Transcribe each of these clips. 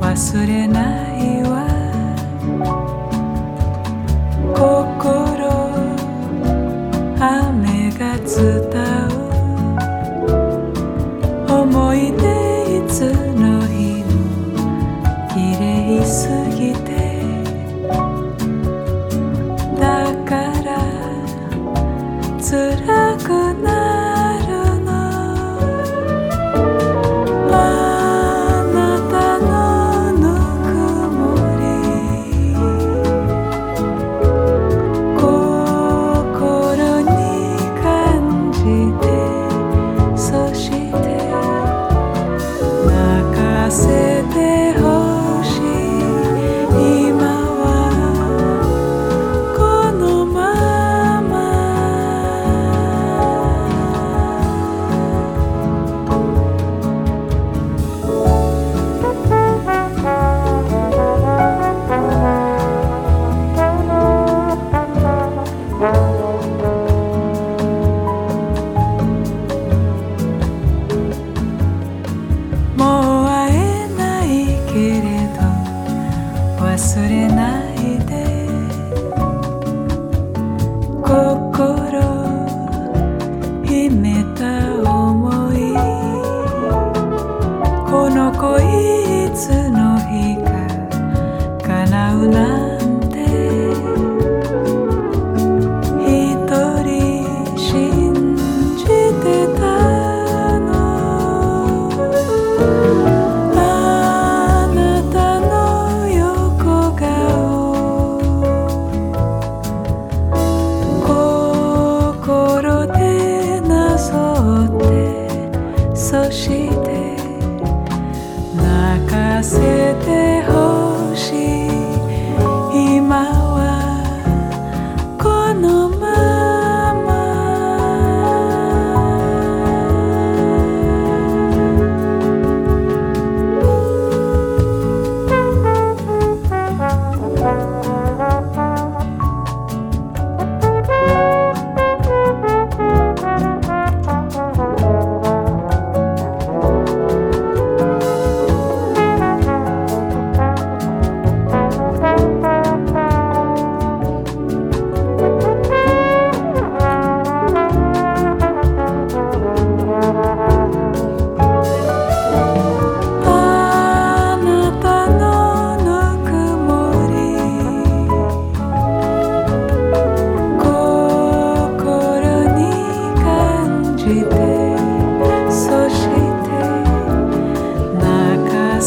忘れない 그래 그날 の日が叶うなんて。一人信じてたの。あなたの横顔。心でなぞってそして Você.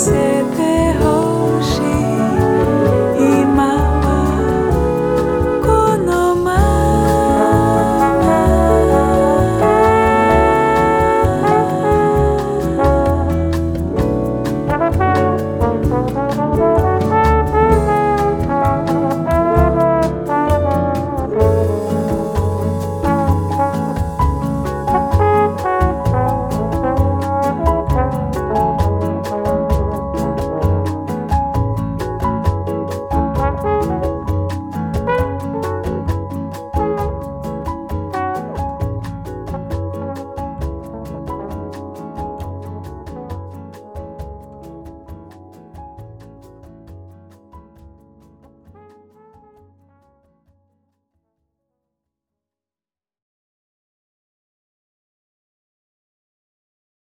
say